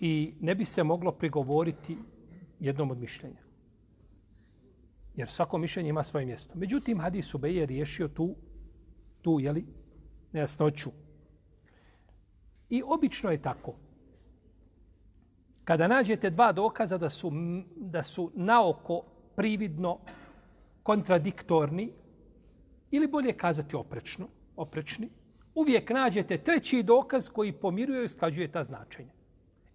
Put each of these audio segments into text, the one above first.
i ne bi se moglo prigovoriti jednom od mišljenja. Jer svako mišljenje ima svoje mjesto. Međutim, hadis Ubej je riješio tu, tu jeli, nejasnoću. I obično je tako. Kada nađete dva dokaza da su, da su naoko prividno kontradiktorni, ili bolje kazati oprečno, oprečni, uvijek nađete treći dokaz koji pomiruje i sklađuje ta značenja.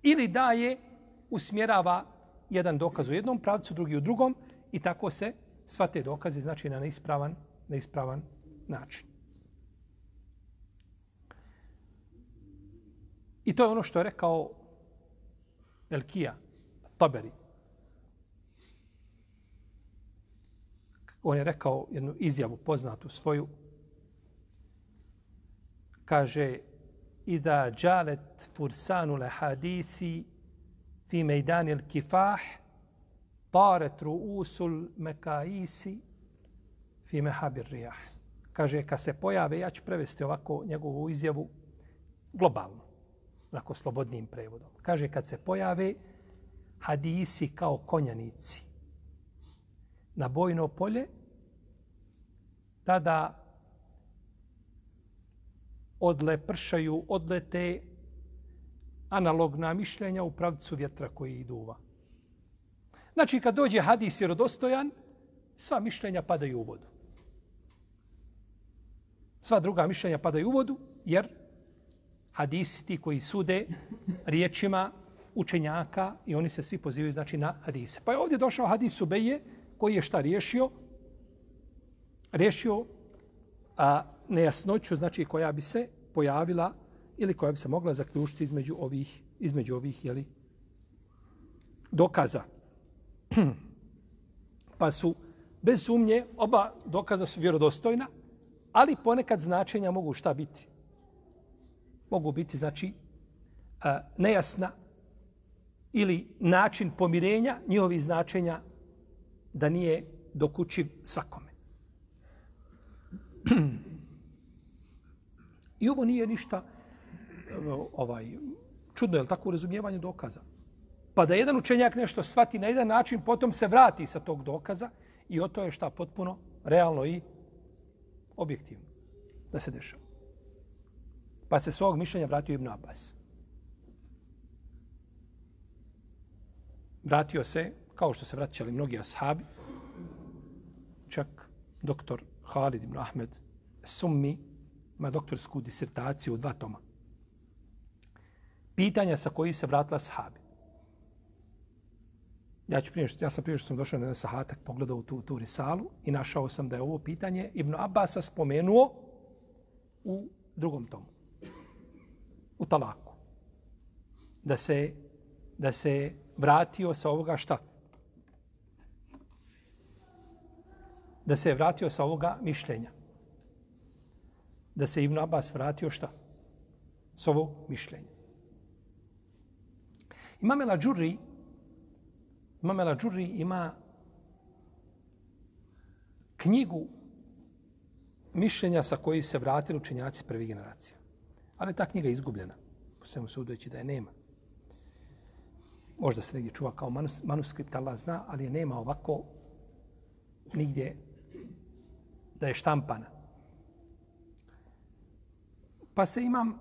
Ili daje, usmjerava jedan dokaz u jednom pravcu, drugi u drugom i tako se sva te dokaze znači na neispravan, neispravan način. I to je ono što je rekao Elkija, Taberi. On je rekao jednu izjavu poznatu svoju. Kaže, Ida džalet fursanu le hadisi fi mejdanil kifah, taret ruusul mekaisi fi mehabir rijah. Kaže, kad se pojave, ja ću prevesti ovako njegovu izjavu globalno onako slobodnim prevodom. Kaže, kad se pojave hadisi kao konjanici na bojno polje, tada odle pršaju, odlete analogna mišljenja u pravcu vjetra koji iduva. Znači, kad dođe hadis vjerodostojan, sva mišljenja padaju u vodu. Sva druga mišljenja padaju u vodu, jer hadisi ti koji sude riječima učenjaka i oni se svi pozivaju znači na hadise. Pa je ovdje došao hadis Ubeje koji je šta riješio? Riješio a, nejasnoću znači koja bi se pojavila ili koja bi se mogla zaključiti između ovih, između ovih jeli, dokaza. pa su bez sumnje oba dokaza su vjerodostojna, ali ponekad značenja mogu šta biti? mogu biti znači nejasna ili način pomirenja njihovih značenja da nije dokučiv svakome. I ovo nije ništa eh, ovaj čudno, je tako u razumijevanju dokaza? Pa da jedan učenjak nešto svati na jedan način, potom se vrati sa tog dokaza i o to je šta potpuno realno i objektivno da se dešava. Pa se svog mišljenja vratio Ibn Abbas. Vratio se, kao što se vraćali mnogi ashabi, čak doktor Khalid ibn Ahmed Summi ima doktorsku disertaciju u dva toma. Pitanja sa koji se vratila sahabi. Ja, ću prije, ja sam prije što sam došao na jedan sahatak, pogledao tu, tu risalu i našao sam da je ovo pitanje Ibn Abbasa spomenuo u drugom tomu u talaku. Da se, da se vratio sa ovoga šta? Da se je vratio sa ovoga mišljenja. Da se Ibn Abbas vratio šta? S ovo mišljenje. Imam El Ađurri, Imam El Ađurri ima knjigu mišljenja sa koji se vratili učenjaci prve generacije. Ali ta knjiga je izgubljena. Po svemu sudeći da je nema. Možda se negdje čuva kao manus, manuskript, Allah zna, ali je nema ovako nigdje da je štampana. Pa se imam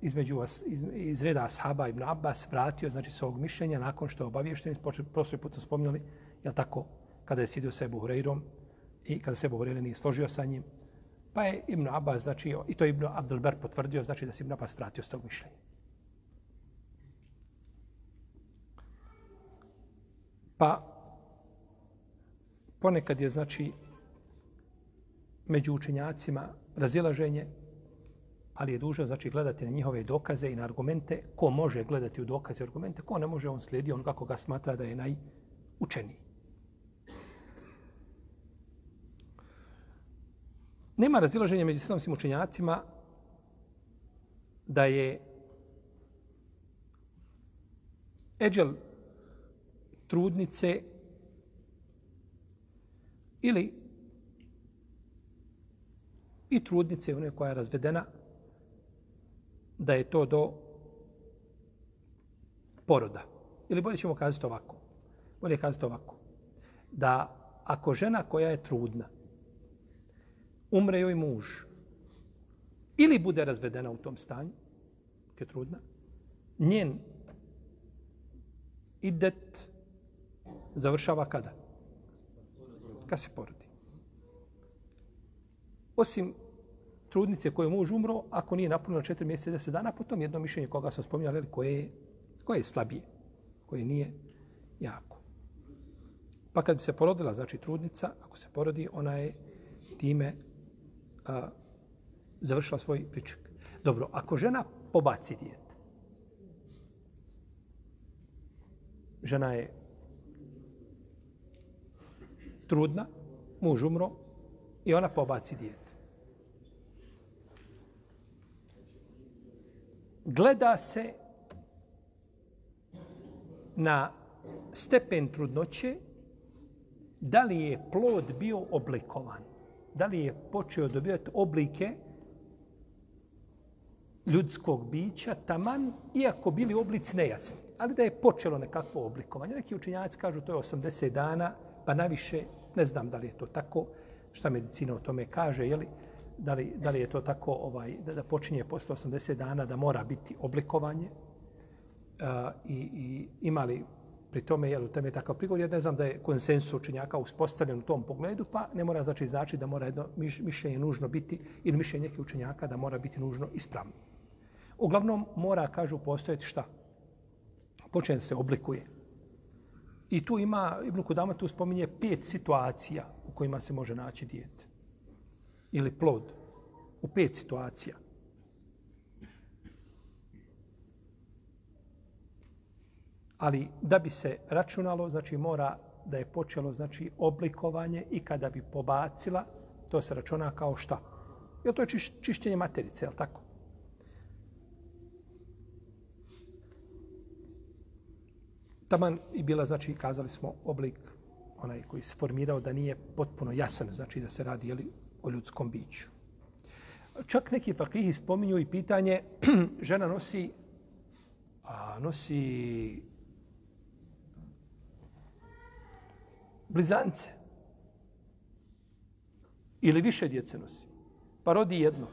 između vas, iz, iz reda Ashaba ibn Abbas vratio, znači s ovog mišljenja, nakon što je obavješten, prošli put sam spominjali, je tako, kada je sidio sa Ebu Hureyrom i kada se Ebu Hureyre nije složio sa njim, Pa je Ibn Abbas, znači, i to je Ibn Abdelber potvrdio, znači da se Ibn Abbas vratio s tog mišljenja. Pa, ponekad je, znači, među učenjacima razilaženje, ali je dužan, znači, gledati na njihove dokaze i na argumente. Ko može gledati u dokaze i argumente, ko ne može, on slijedi on kako ga smatra da je najučeniji. Nema razilaženja među islamskim učenjacima da je eđel trudnice ili i trudnice, one koja je razvedena, da je to do poroda. Ili bolje ćemo kazati ovako. Bolje kazati ovako. Da ako žena koja je trudna, umre joj muž, ili bude razvedena u tom stanju, je trudna, njen idet završava kada? Kad se porodi. Osim trudnice koje muž umro, ako nije napunila četiri mjeseca i deset dana, potom jedno mišljenje koga sam spominjali, koje je, koje je slabije, koje nije jako. Pa kad bi se porodila, znači trudnica, ako se porodi, ona je time a, završila svoj pričak. Dobro, ako žena pobaci dijete, žena je trudna, muž umro i ona pobaci dijete. Gleda se na stepen trudnoće da li je plod bio oblikovan, da li je počeo dobivati oblike ljudskog bića, taman, iako bili oblici nejasni, ali da je počelo nekakvo oblikovanje. Neki učinjaci kažu to je 80 dana, pa naviše, ne znam da li je to tako, šta medicina o tome kaže, je li, da, li, da li je to tako ovaj, da, da počinje posle 80 dana da mora biti oblikovanje uh, i, i imali pri tome, jel, u tome je takav prigovor, ja ne znam da je konsensus učenjaka uspostavljen u tom pogledu, pa ne mora znači znači da mora jedno mišljenje nužno biti, ili mišljenje nekih učenjaka da mora biti nužno ispravno. Uglavnom, mora, kažu, postojati šta? Počen se oblikuje. I tu ima, Ibn Kudama tu spominje pet situacija u kojima se može naći dijete. Ili plod. U pet situacija. Ali da bi se računalo, znači mora da je počelo znači oblikovanje i kada bi pobacila, to se računa kao šta? Je to je čišćenje materice, je li tako? Taman i bila, znači, kazali smo, oblik onaj koji se formirao da nije potpuno jasan, znači da se radi jeli, o ljudskom biću. Čak neki fakihi spominju i pitanje, žena nosi, a, nosi blizance. Ili više djece nosi. Pa rodi jedno.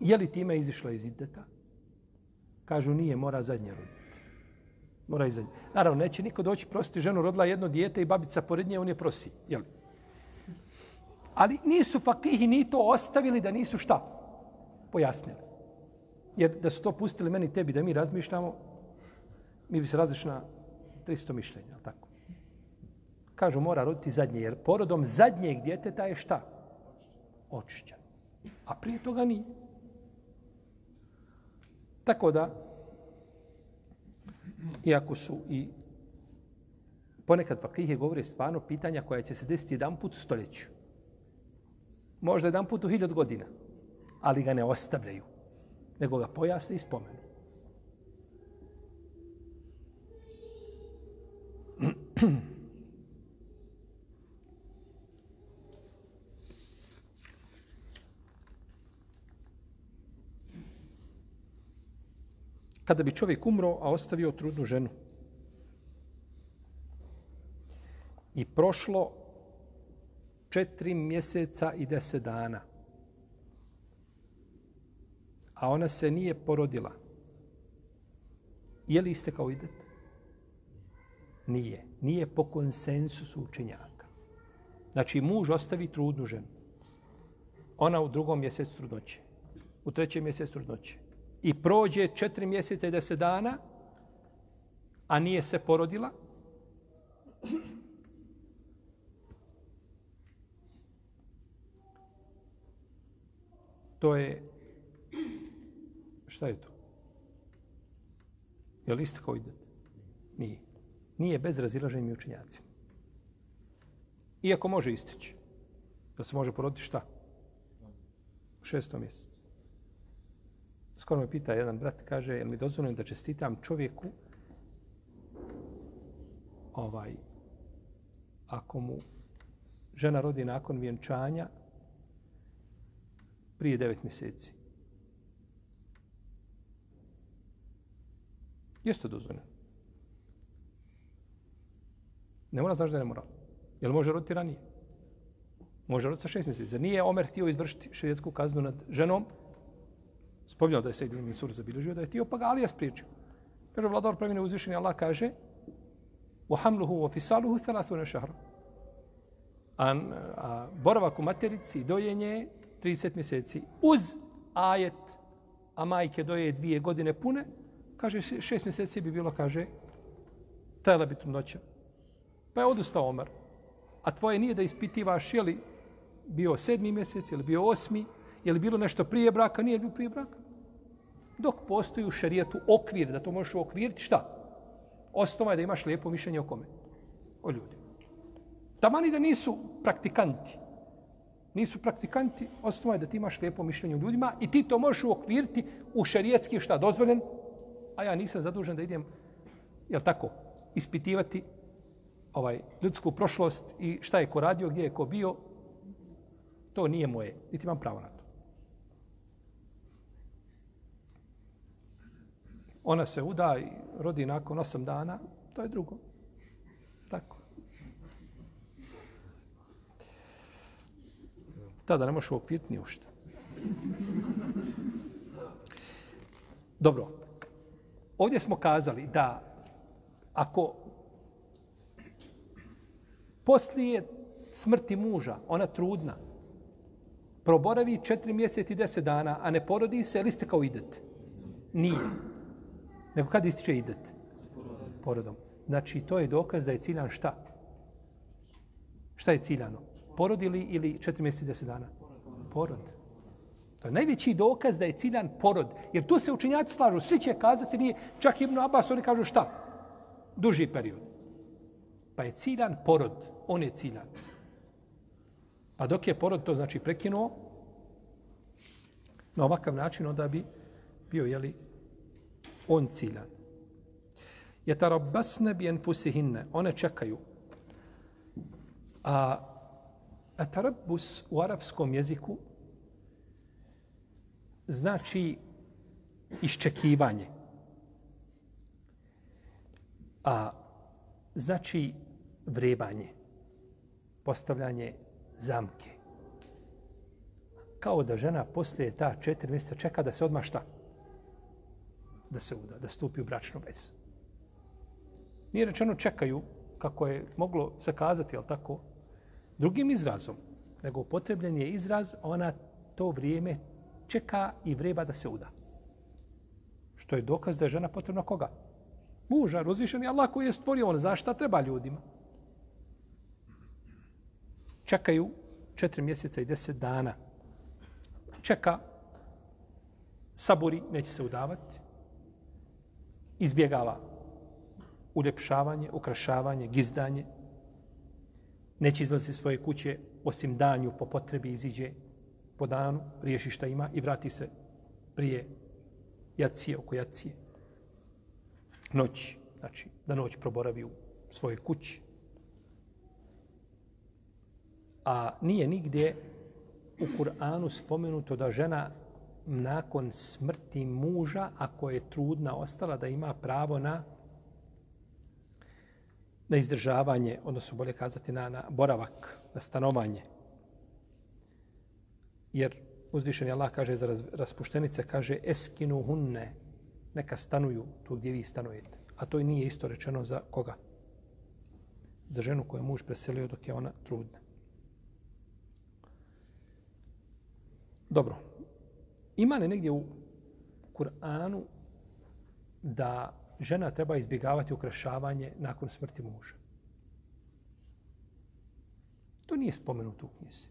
Je li time izišla iz ideta? Kažu nije, mora zadnje roditi. Mora i. Naravno, neće niko doći prositi ženu, rodila jedno dijete i babica pored nje, on je prosi. Jel? Ali nisu fakihi ni to ostavili da nisu šta? Pojasnili. Jer da su to pustili meni tebi da mi razmišljamo, mi bi se različili na 300 mišljenja, ali tako? Kažu, mora roditi zadnje, jer porodom zadnjeg djeteta je šta? Očišćan. A prije toga nije. Tako da, iako su i ponekad fakihe govore stvarno pitanja koja će se desiti jedan put u stoljeću. Možda jedan put u hiljad godina, ali ga ne ostavljaju, nego ga pojasne i spomenu. kada bi čovjek umro, a ostavio trudnu ženu. I prošlo četiri mjeseca i deset dana. A ona se nije porodila. Je li iste kao idet? Nije. Nije po konsensusu učenjaka. Znači, muž ostavi trudnu ženu. Ona u drugom mjesecu trudnoće. U trećem mjesecu trudnoće i prođe četiri mjeseca i deset dana, a nije se porodila, to je... Šta je to? Je li isto kao idete? Nije. Nije bez razilaženja učenjacima. Iako može istići. Da se može poroditi šta? U šestom mjesecu skoro me pita jedan brat, kaže, je mi dozvoljeno da čestitam čovjeku ovaj, ako mu žena rodi nakon vjenčanja prije devet mjeseci. Jeste dozvoljeno. Ne mora znaš da je nemoral. Jel može roditi ranije? Može roditi sa šest mjeseci. Zar nije Omer htio izvršiti šerijetsku kaznu nad ženom? Spomljao da je Sejid ibn Sur zabilježio da je htio, pa ga Alija spriječio. Kaže, vladar premine uzvišeni Allah kaže وَحَمْلُهُ وَفِسَالُهُ ثَلَاثُونَ شَهْرًا a, a boravak u materici dojenje 30 mjeseci uz ajet a majke doje dvije godine pune kaže šest mjeseci bi bilo kaže trebala bi trudnoća Pa je odustao Omer. A tvoje nije da ispitivaš je li bio sedmi mjesec, ili bio osmi, je li bilo nešto prije braka, nije bilo prije braka. Dok postoji u šarijetu okvir, da to možeš okviriti, šta? Osnova je da imaš lijepo mišljenje o kome? O ljudi. Tamani da nisu praktikanti. Nisu praktikanti, osnova je da ti imaš lijepo mišljenje o ljudima i ti to možeš okviriti u šarijetski šta dozvoljen, a ja nisam zadužen da idem, jel tako, ispitivati ovaj ljudsku prošlost i šta je ko radio, gdje je ko bio, to nije moje, niti imam pravo na to. Ona se uda i rodi nakon osam dana, to je drugo. Tako. Tada ne možeš uokviriti ni ušte. Dobro. Ovdje smo kazali da ako poslije smrti muža, ona trudna, proboravi četiri mjeseci i deset dana, a ne porodi se, ili ste kao idete? Nije. Nego kad ističe idet? Porodom. Znači, to je dokaz da je ciljan šta? Šta je ciljano? Porodili ili četiri mjeseci i deset dana? Porod. To je najveći dokaz da je ciljan porod. Jer tu se učinjaci slažu. Svi će kazati, nije, čak Ibn Abbas, oni kažu šta? Duži period. Pa je ciljan porod on je ciljan. Pa dok je porod to znači prekinuo, na ovakav način onda bi bio, jeli, on cilja. Je tarabasne bi enfusihinne, one čekaju. A, a tarabus u arapskom jeziku znači iščekivanje. A znači vrebanje postavljanje zamke. Kao da žena poslije ta četiri mjeseca čeka da se odmah šta? Da se uda, da stupi u bračnu vezu. Nije rečeno čekaju, kako je moglo se kazati, ali tako, drugim izrazom, nego upotrebljen je izraz, ona to vrijeme čeka i vreba da se uda. Što je dokaz da je žena potrebna koga? Muža, uzvišen je Allah koji je stvorio, on zna šta treba ljudima čekaju četiri mjeseca i deset dana. Čeka, saburi, neće se udavati, izbjegava uljepšavanje, ukrašavanje, gizdanje, neće izlazi svoje kuće, osim danju po potrebi iziđe po danu, riješi šta ima i vrati se prije jacije, oko jacije. Noć, znači da noć proboravi u svojoj kući, A nije nigdje u Kur'anu spomenuto da žena nakon smrti muža, ako je trudna ostala, da ima pravo na na izdržavanje, odnosno bolje kazati na, na boravak, na stanovanje. Jer uzvišeni Allah kaže za raz, raspuštenice, kaže eskinu hunne, neka stanuju tu gdje vi stanujete. A to nije isto rečeno za koga? Za ženu koju je muž preselio dok je ona trudna. Dobro. Ima li negdje u Kur'anu da žena treba izbjegavati ukrašavanje nakon smrti muža? To nije spomenuto u knjizi.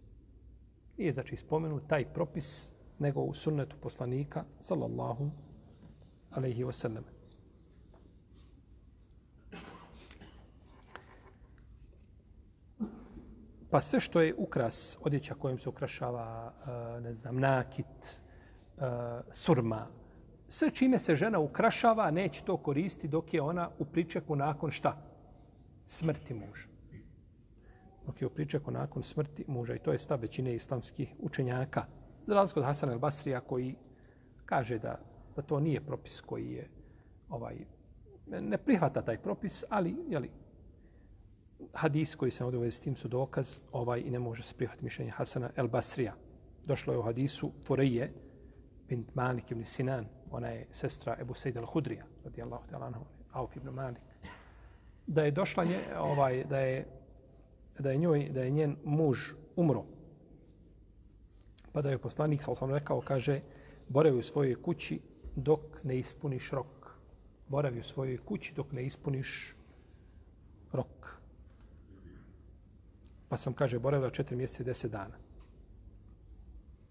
Nije znači spomenut taj propis nego u sunnetu poslanika sallallahu alaihi wasallam. Pa sve što je ukras, odjeća kojim se ukrašava, eh, ne znam, nakit, E, surma, sve čime se žena ukrašava, neće to koristiti dok je ona u pričeku nakon šta? Smrti muža. Dok je u pričeku nakon smrti muža. I to je stav većine islamskih učenjaka. Za razliku od Hasan al-Basrija koji kaže da, da to nije propis koji je ovaj ne prihvata taj propis, ali jeli, hadis koji se ovdje s tim su dokaz ovaj i ne može se prihvatiti mišljenje Hasana el Basrija. Došlo je u hadisu Fureje bint Malik ibn Sinan, ona je sestra Ebu Sejda al-Hudrija, radijallahu ta'ala anhu, Auf ibn Malik. Da je došla nje, ovaj, da je, da je njoj, da je njen muž umro. Pa da je poslanik, sal sam rekao, kaže, boravi u svojoj kući dok ne ispuniš rok. Boravi u svojoj kući dok ne ispuniš rok. Pa sam, kaže, boravila četiri mjeseca i deset dana.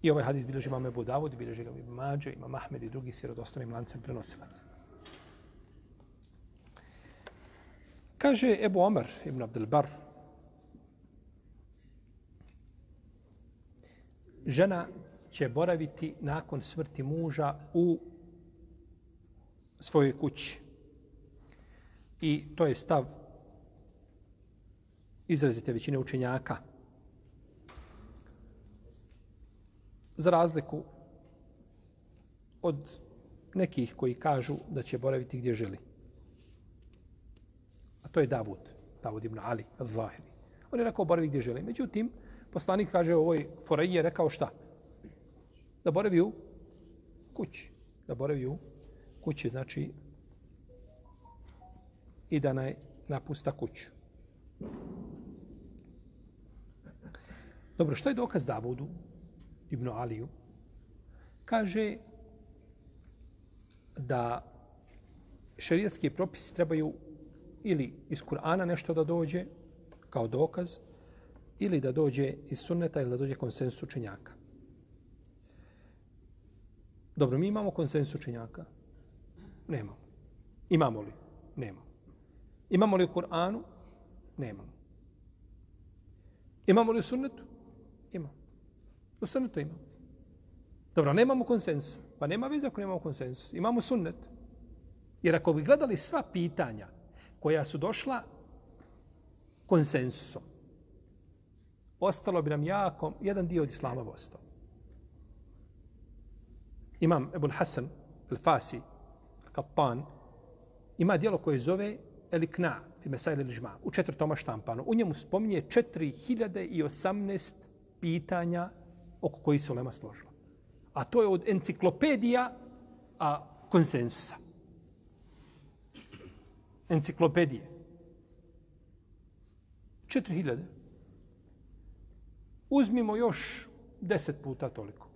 I ovaj hadis bilježi imam Ebu Davud, bilježi ga Ibn Mađe, imam Ahmed i drugi sirodostanim lancem prenosilaca. Kaže Ebu Omar ibn Abdelbar, žena će boraviti nakon smrti muža u svojoj kući. I to je stav izrazite većine učenjaka. Za razliku od nekih koji kažu da će boraviti gdje želi. A to je Davud, Davud ibn Ali, Zahiri. On je rekao boravi gdje želi. Međutim, poslanik kaže ovoj foreji je rekao šta? Da boravi u kući. Da boravi u kući, znači i da naj napusta kuću. Dobro, što je dokaz Davudu, Ibnu Aliju? Kaže da šerijatski propisi trebaju ili iz Kur'ana nešto da dođe kao dokaz, ili da dođe iz sunneta ili da dođe konsensus učenjaka. Dobro, mi imamo konsensus učenjaka? Nemamo. Imamo li? Nemamo. Imamo li u Kur'anu? Nemamo. Imamo li u sunnetu? U sunnetu imamo. Dobro, nemamo konsensusa. Pa nema veze ako nemamo konsensus. Imamo sunnet. Jer ako bi gledali sva pitanja koja su došla konsensusom, ostalo bi nam jako, jedan dio od Islama ostao. Imam Ebul Hasan, al-Fasi, al-Kappan, ima dijelo koje zove Elikna, fi Mesail il-Žma, u četvrtoma štampano. U njemu spominje 4018 pitanja oko koji se Ulema složila. A to je od enciklopedija a konsensusa. Enciklopedije. 4000. Uzmimo još deset puta toliko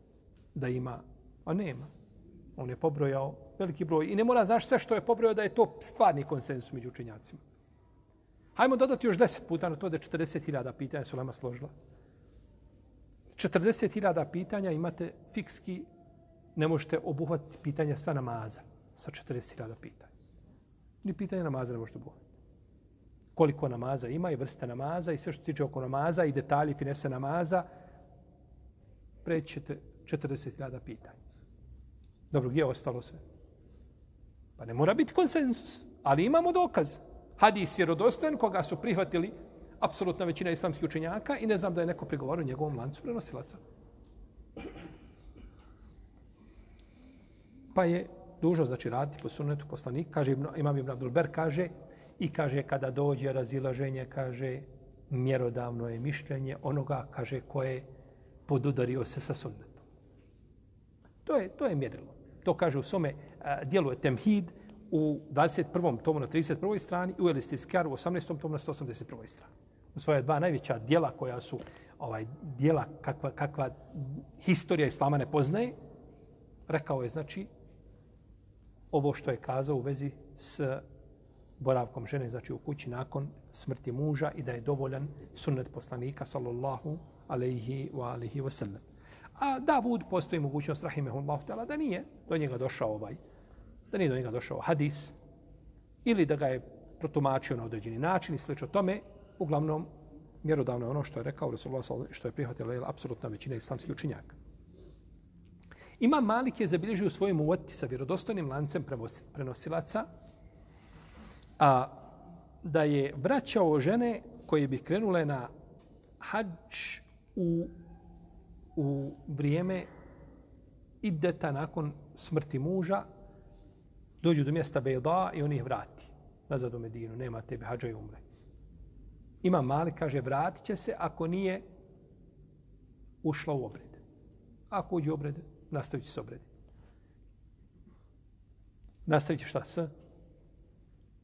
da ima, a nema. On je pobrojao veliki broj i ne mora znaš sve što je pobrojao da je to stvarni konsensus među učenjacima. Hajmo dodati još deset puta na to da je 40.000 pitanja su Lema složila. 40.000 pitanja imate fikski, ne možete obuhvatiti pitanja sva namaza sa 40.000 pitanja. Ni pitanja namaza ne možete obuhvatiti. Koliko namaza ima i vrste namaza i sve što se tiče oko namaza i detalji finese namaza, prećete 40.000 pitanja. Dobro, gdje je ostalo sve? Pa ne mora biti konsensus, ali imamo dokaz. Hadis vjerodostojen koga su prihvatili apsolutna većina islamskih učenjaka i ne znam da je neko prigovorio njegovom lancu prenosilaca. Pa je dužo znači raditi po sunnetu poslanika, kaže Imam Ibn Abdul Ber, kaže i kaže kada dođe razilaženje, kaže mjerodavno je mišljenje onoga, kaže koje podudario se sa sunnetom. To je, to je mjerilo. To kaže u svome dijelu je Temhid u 21. tomu na 31. strani i u Elistiskar u 18. tomu na 181. strani u svoje dva najveća dijela koja su ovaj dijela kakva, kakva historija islama ne poznaje, rekao je znači ovo što je kazao u vezi s boravkom žene, znači u kući nakon smrti muža i da je dovoljan sunnet poslanika sallallahu alaihi wa alihi wa sallam. A Davud postoji mogućnost rahimehullahu ta'ala da nije do njega došao ovaj, da nije do njega došao hadis ili da ga je protumačio na određeni način i slično tome, uglavnom mjerodavno je ono što je rekao Resulullah što je prihvatila je apsolutna većina islamskih učinjaka. Ima Malik je zabilježio u svojom uvati sa vjerodostojnim lancem prenosilaca a da je vraćao žene koje bi krenule na hađ u, u vrijeme ideta nakon smrti muža, dođu do mjesta Bejda i on ih vrati. nazad u Medinu, nema tebe hađa i umre. Ima mali, kaže, vratit će se ako nije ušla u obred. Ako uđe u obred, nastavit će se obred. Nastavit će šta s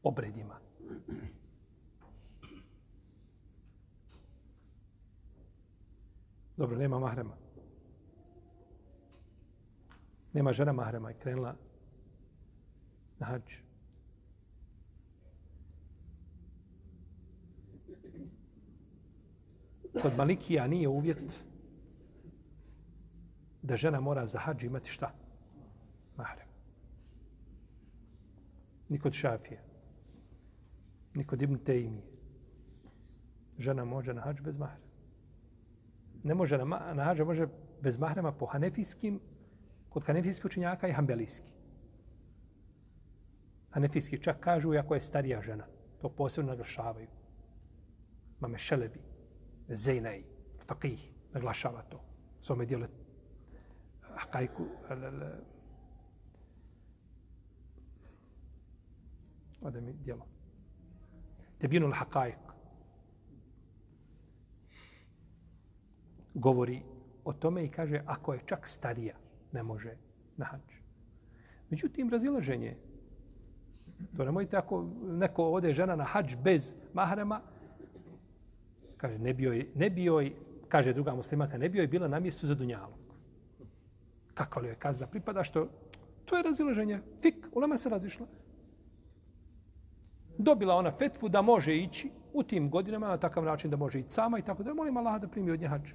obredima. Dobro, nema mahrema. Nema žena mahrema i krenula na hađu. Kod Malikija nije uvjet da žena mora za hađ imati šta? Mahrem. Ni kod Šafije. Ni kod Ibn Tejmije. Žena može na hađ bez mahrema. Ne može na, na hađ, može bez mahrema po hanefijskim, kod hanefijskih učenjaka i hambelijski. Hanefijski čak kažu, ako je starija žena. To posebno naglašavaju. Mame Šelebi, Zejnej, Faqih, naglašava to. Svome dijelu eh, Hakajku, eh, Ode mi dijelo. Tebinul Hakajk. Govori o tome i kaže, ako je čak starija, ne može na hađ. Međutim, razilaženje To nemojte ako neko ode žena na hađ bez mahrema, kaže, ne bio ne bio kaže druga muslimaka, ne bio je bila na mjestu za dunjalog. Kako li je kazna pripada, što to je razilaženje. Fik, ulema se razišla. Dobila ona fetvu da može ići u tim godinama na takav način da može ići sama i tako da molim Allah da primi od nje hađ.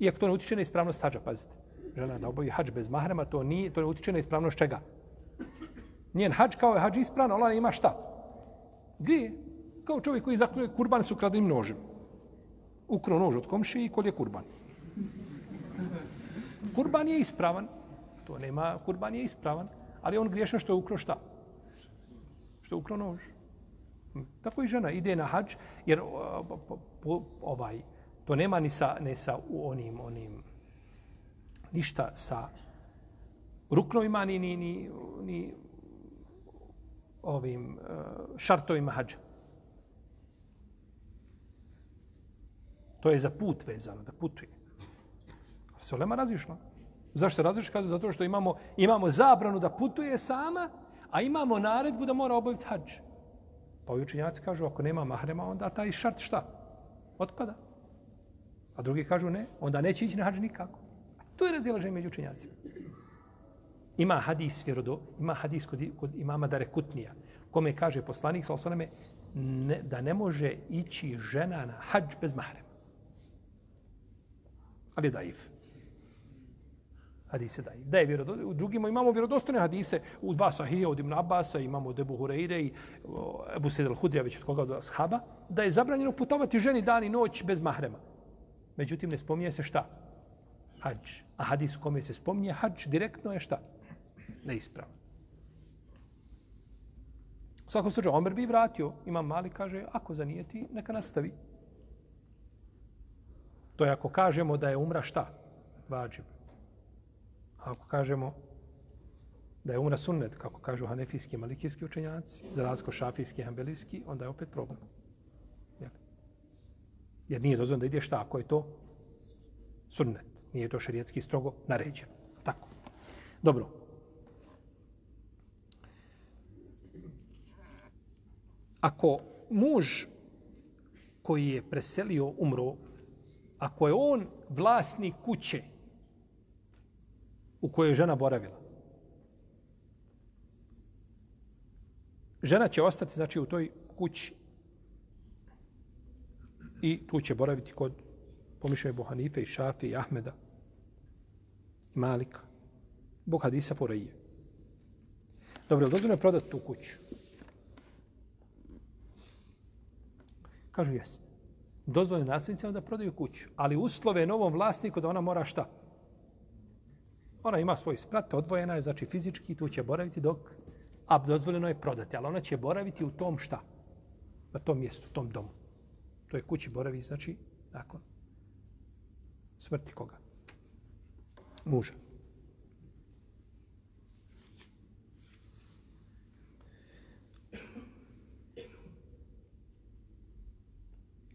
Iako to ne utiče na ispravnost hađa, pazite. Žena da obavi hađ bez mahrema, to, nije, to ne utiče na ispravnost čega? Njen hađ kao je hađ ispravan, ona ima šta? Grije. Kao čovjek koji zakluje kurban su kradnim nožem. Ukro nož od komši i kolje kurban. Kurban je ispravan. To nema, kurban je ispravan. Ali on griješan što je ukro šta? Što je ukro nož. Hm. Tako i žena ide na hađ, jer ovaj, to nema ni sa, ne sa onim, onim, ništa sa ruknovima, ni, ni, ni, ni ovim e, šartovima hađa. To je za put vezano, da putuje. Se olema razišla. Zašto se razišla? Kaže, zato što imamo, imamo zabranu da putuje sama, a imamo naredbu da mora obaviti hađ. Pa ovi učinjaci kažu, ako nema mahrema, onda taj šart šta? Otpada. A drugi kažu ne, onda neće ići na hađ nikako. To je razilaženje među učinjacima ima hadis vjerodo, ima hadis kod, kod imama Dare Kutnija, kome kaže poslanik sa osaname ne, da ne može ići žena na hađ bez mahrema. Ali je daif. Hadise daif. Da je vjerodo, u drugima imamo vjerodostojne hadise u dva sahije od Ibn Abasa, imamo od Ebu Hureyre i Ebu Sedel Hudrija, već od koga od Ashaba, da je zabranjeno putovati ženi dan i noć bez mahrema. Međutim, ne spominje se šta? Hadž. A hadis u kome se spominje hadž direktno je šta? neispravan. U svakom slučaju, Omer bi vratio. Imam mali, kaže, ako zanijeti, neka nastavi. To je ako kažemo da je umra šta? Vađib. A ako kažemo da je umra sunnet, kako kažu hanefijski i malikijski učenjaci, za razliku šafijski i hambelijski, onda je opet problem. Jer nije dozvoljeno da ide šta ako je to sunnet. Nije to šerijetski strogo naređeno. Tako. Dobro. ako muž koji je preselio umro, ako je on vlasnik kuće u kojoj je žena boravila, žena će ostati znači u toj kući i tu će boraviti kod pomišljaju Bohanife i Šafi i Ahmeda i Malika. Bog hadisa Fureije. Dobro, dozvoljeno je prodati tu kuću. Kažu jest. Dozvoljeno nasljednicima da prodaju kuću. Ali uslove novom vlasniku da ona mora šta? Ona ima svoj sprat, odvojena je, znači fizički, tu će boraviti dok, a dozvoljeno je prodati, ali ona će boraviti u tom šta? Na tom mjestu, u tom domu. To je kući boravi, znači, nakon smrti koga? Muža.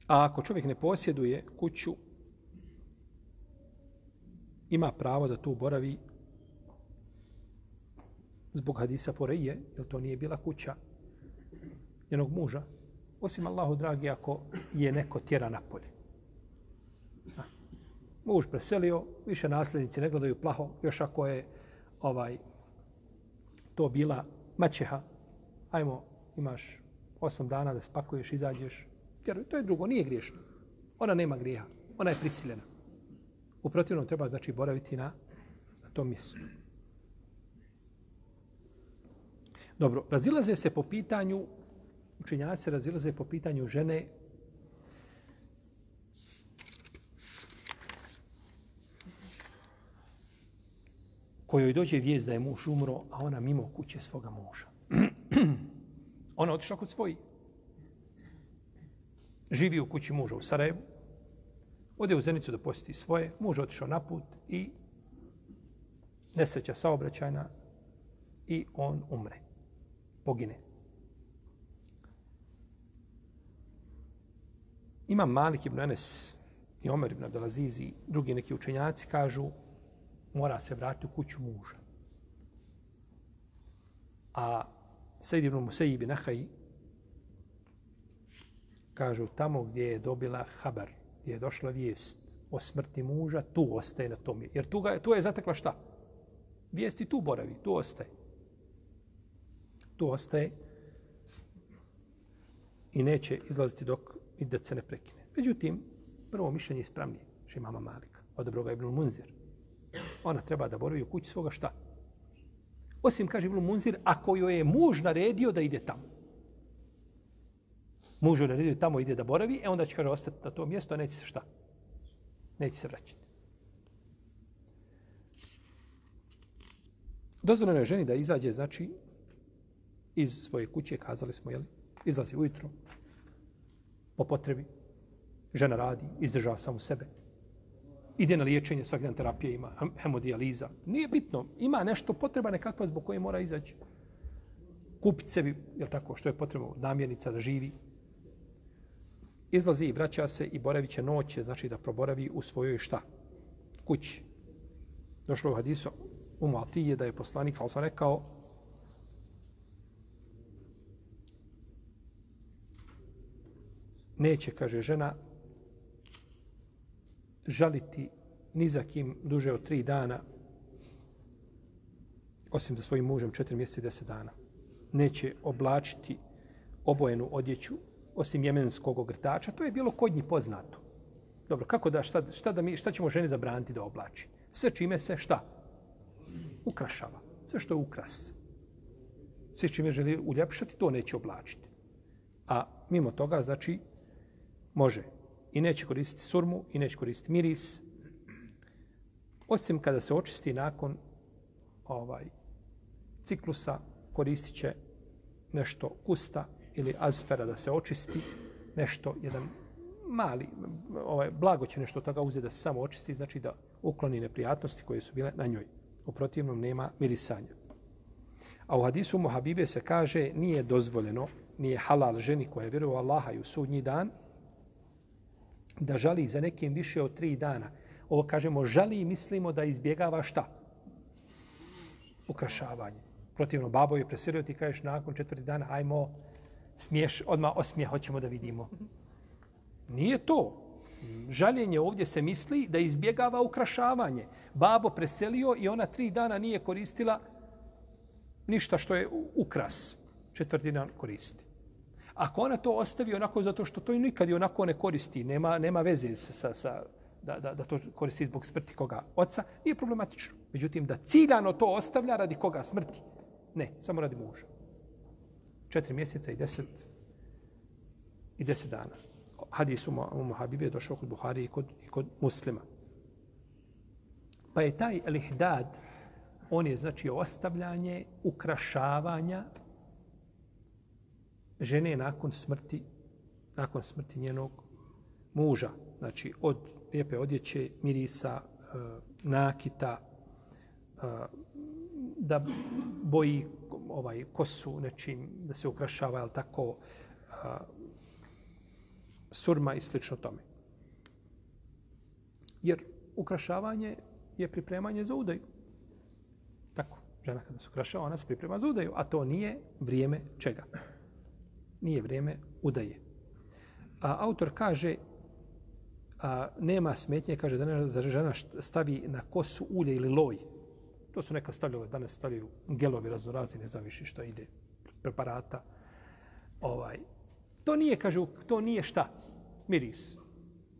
A ako čovjek ne posjeduje kuću, ima pravo da tu boravi zbog hadisa Foreje, jer to nije bila kuća jednog muža, osim Allahu dragi ako je neko tjera na polje. Muž preselio, više nasljednici ne gledaju plaho, još ako je ovaj to bila maćeha, ajmo, imaš osam dana da spakuješ, izađeš, jer to je drugo, nije griješno. Ona nema grijeha, ona je prisiljena. U protivnom treba znači boraviti na, na tom mjestu. Dobro, razilaze se po pitanju, učinjaci se razilaze po pitanju žene kojoj dođe vijest da je muž umro, a ona mimo kuće svoga muža. ona otišla kod svoji. Živi u kući muža u Sarajevu. Ode u Zenicu da posjeti svoje. Muž otišao na put i nesreća saobraćajna i on umre. Pogine. Ima Malik ibn Enes i Omer ibn Abdelaziz i drugi neki učenjaci kažu mora se vratiti u kuću muža. A Sejid ibn Musayi ibn Nahaj kažu tamo gdje je dobila habar, gdje je došla vijest o smrti muža, tu ostaje na tom. Jer tu, ga, tu je zatekla šta? Vijesti tu boravi, tu ostaje. Tu ostaje i neće izlaziti dok i da se ne prekine. Međutim, prvo mišljenje je ispravnije, še mama Malika, odabro ga Ibn Munzir. Ona treba da boravi u kući svoga šta? Osim, kaže Ibn Munzir, ako joj je muž naredio da ide tamo mužu joj naredio tamo ide da boravi, e onda će, kaže, ostati na tom mjestu, a neće se šta? Neće se vraćati. Dozvoljeno je ženi da izađe, znači, iz svoje kuće, kazali smo, jeli, izlazi ujutro, po potrebi, žena radi, izdržava samo sebe, ide na liječenje, svaki dan terapije ima, hemodijaliza. Nije bitno, ima nešto potreba nekakva zbog koje mora izaći. Kupiti sebi, je tako, što je potrebno, namjernica da živi. Izlazi i vraća se i boravit će noće, znači da proboravi u svojoj šta? Kući. Došlo u hadisu u Matije da je poslanik, sal sam rekao, neće, kaže žena, žaliti ni za kim duže od tri dana, osim za svojim mužem četiri mjeseca i deset dana. Neće oblačiti obojenu odjeću osim jemenskog ogrtača. To je bilo kod njih poznato. Dobro, kako da, šta, šta, da mi, šta ćemo ženi zabraniti da oblači? Sve čime se šta? Ukrašava. Sve što je ukras. Sve čime želi uljepšati, to neće oblačiti. A mimo toga, znači, može i neće koristiti surmu i neće koristiti miris. Osim kada se očisti nakon ovaj ciklusa, koristit će nešto kusta ili azfera da se očisti, nešto, jedan mali, ovaj, blago će nešto toga uzeti da se samo očisti, znači da ukloni neprijatnosti koje su bile na njoj. U protivnom nema mirisanja. A u hadisu Muhabibe se kaže nije dozvoljeno, nije halal ženi koja je vjeruje u Allaha i u sudnji dan, da žali za nekim više od tri dana. Ovo kažemo žali i mislimo da izbjegava šta? Ukrašavanje. Protivno, babo je preselio, ti kažeš nakon četvrti dana, ajmo, smiješ, odmah osmijeh hoćemo da vidimo. Nije to. Žaljenje ovdje se misli da izbjegava ukrašavanje. Babo preselio i ona tri dana nije koristila ništa što je ukras. Četvrti dan koristi. Ako ona to ostavi onako zato što to i nikad i onako ne koristi, nema, nema veze sa, sa, da, da, da to koristi zbog smrti koga oca, nije problematično. Međutim, da ciljano to ostavlja radi koga smrti, ne, samo radi muža. Četiri mjeseca i deset, i deset dana. Hadis u Muhabibi je došao kod Buhari i kod, i kod muslima. Pa je taj lihdad, on je znači ostavljanje ukrašavanja žene nakon smrti, nakon smrti njenog muža. Znači, od lijepe odjeće, mirisa, e, nakita, e, da boji ovaj kosu nečim, da se ukrašava, jel tako, a, surma i slično tome. Jer ukrašavanje je pripremanje za udaju. Tako, žena kada se ukrašava, ona se priprema za udaju, a to nije vrijeme čega? Nije vrijeme udaje. A autor kaže, a, nema smetnje, kaže da žena stavi na kosu ulje ili loj. To su neka stavljale, danas stavljaju gelovi raznorazni, ne znam više što ide, preparata. Ovaj. To nije, kaže, to nije šta? Miris.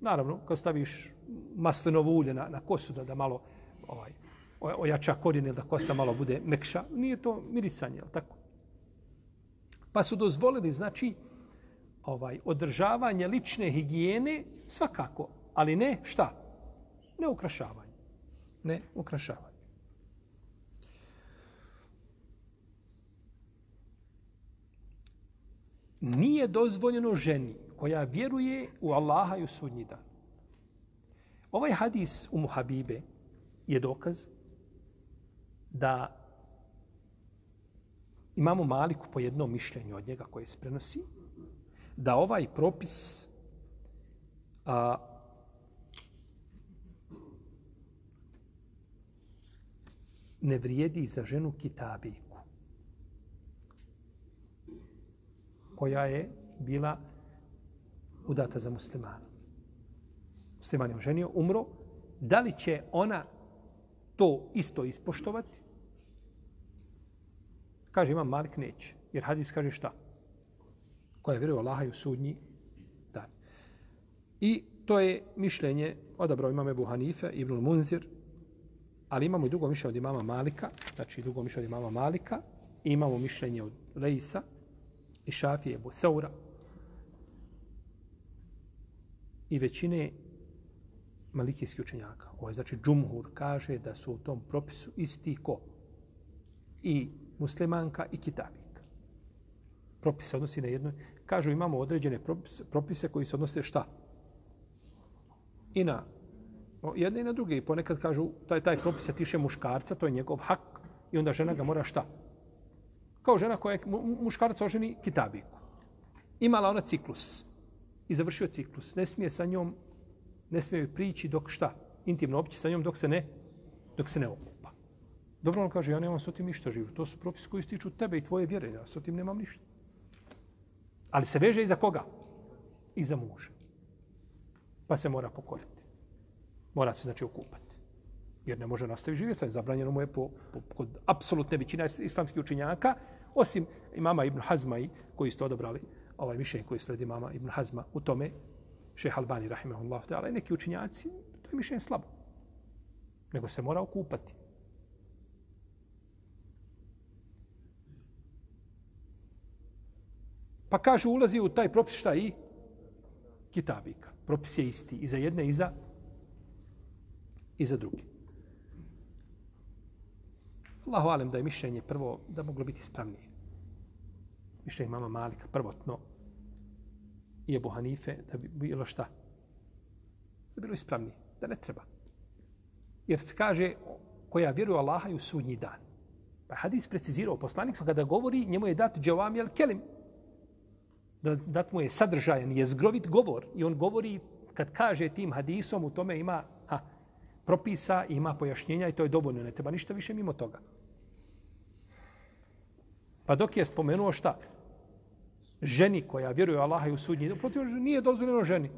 Naravno, kad staviš maslinovo ulje na, na kosu da, da malo ovaj, ojača korijene, da kosa malo bude mekša, nije to mirisanje, ali tako? Pa su dozvolili, znači, ovaj održavanje lične higijene svakako, ali ne šta? Ne ukrašavanje. Ne ukrašavanje. Nije dozvoljeno ženi koja vjeruje u Allaha i u sudnji dan. Ovaj hadis u Muhabibe je dokaz da imamo maliku po jednom mišljenju od njega koje se prenosi, da ovaj propis a, ne vrijedi za ženu kitabiku koja je bila udata za muslimana. Musliman je oženio, umro. Da li će ona to isto ispoštovati? Kaže, imam Malik, neće. Jer hadis kaže šta? koja vjeruje u Allaha i u sudnji dan. I to je mišljenje odabrao imam Ebu Hanife, Ibn Munzir, ali imamo i drugo mišljenje od imama Malika, znači drugo mišljenje od imama Malika, i imamo mišljenje od Leisa i Šafije Ebu Seura i većine malikijskih učenjaka. Ovo je znači Džumhur kaže da su u tom propisu isti ko i muslimanka i kitabik. Propis se odnosi na jedno kažu imamo određene propise koji se odnose šta? I na jedne i na druge. I ponekad kažu taj, taj propis se tiše muškarca, to je njegov hak i onda žena ga mora šta? Kao žena koja je muškarca oženi kitabiku. Imala ona ciklus i završio ciklus. Ne smije sa njom, ne smije joj prići dok šta? Intimno opći sa njom dok se ne, dok se ne okupa. Dobro on kaže, ja nemam s tim ništa živu. To su propisi koji stiču tebe i tvoje vjere. Ja s tim nemam ništa. Ali se veže i za koga? I za muža. Pa se mora pokoriti. Mora se znači okupati. Jer ne može nastaviti živjeti. Sad zabranjeno mu je po, po, kod apsolutne većina islamskih učinjaka osim imama Ibn Hazma i koji ste odabrali ovaj mišljenje koji sledi mama Ibn Hazma u tome, šeh Albani, rahimahullah, ali neki učinjaci, to je mišljenje slabo. Nego se mora okupati. Pa kažu ulazi u taj propis šta i? Kitabika. Propis je isti i za jedne i za, i za druge. Allahu alem da je mišljenje prvo da moglo biti ispravnije. Mišljenje mama Malika prvotno i Ebu Hanife da bi bilo šta? Da bi bilo ispravnije. Da ne treba. Jer se kaže koja vjeruje Allaha i u sudnji dan. Pa hadis precizirao poslanik kada govori njemu je dat džavam jel kelim da dat mu je sadržajan, je zgrovit govor i on govori kad kaže tim hadisom u tome ima ha, propisa, ima pojašnjenja i to je dovoljno, ne treba ništa više mimo toga. Pa dok je spomenuo šta? Ženi koja vjeruje Allaha i u sudnji dan, protiv nije dozvoljeno ženi,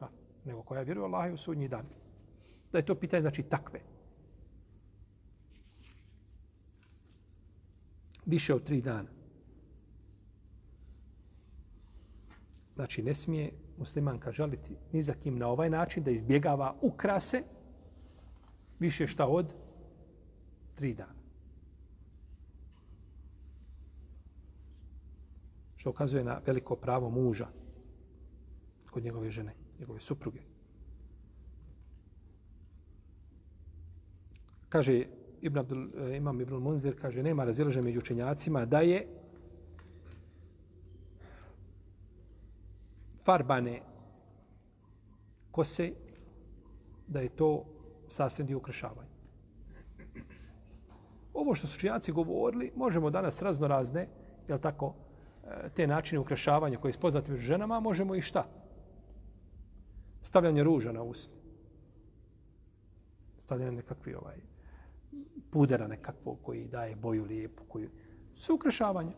a, nego koja vjeruje Allaha i u sudnji dan. Da je to pitanje, znači takve. Više od tri dana. Znači, ne smije muslimanka žaliti ni za kim na ovaj način da izbjegava ukrase više šta od tri dana. Što ukazuje na veliko pravo muža kod njegove žene, njegove supruge. Kaže Ibn Abdul, eh, imam Ibn Munzir, kaže, nema razilaže među učenjacima da je farbane kose, da je to sastavni dio ukrašavanja. Ovo što su učenjaci govorili, možemo danas razno razne, jel tako, te načine ukrašavanja koje je spoznati među ženama, možemo i šta? Stavljanje ruža na usta. Stavljanje nekakvi ovaj pudera nekakvog koji daje boju lijepu. Koji... Sve ukrašavanje.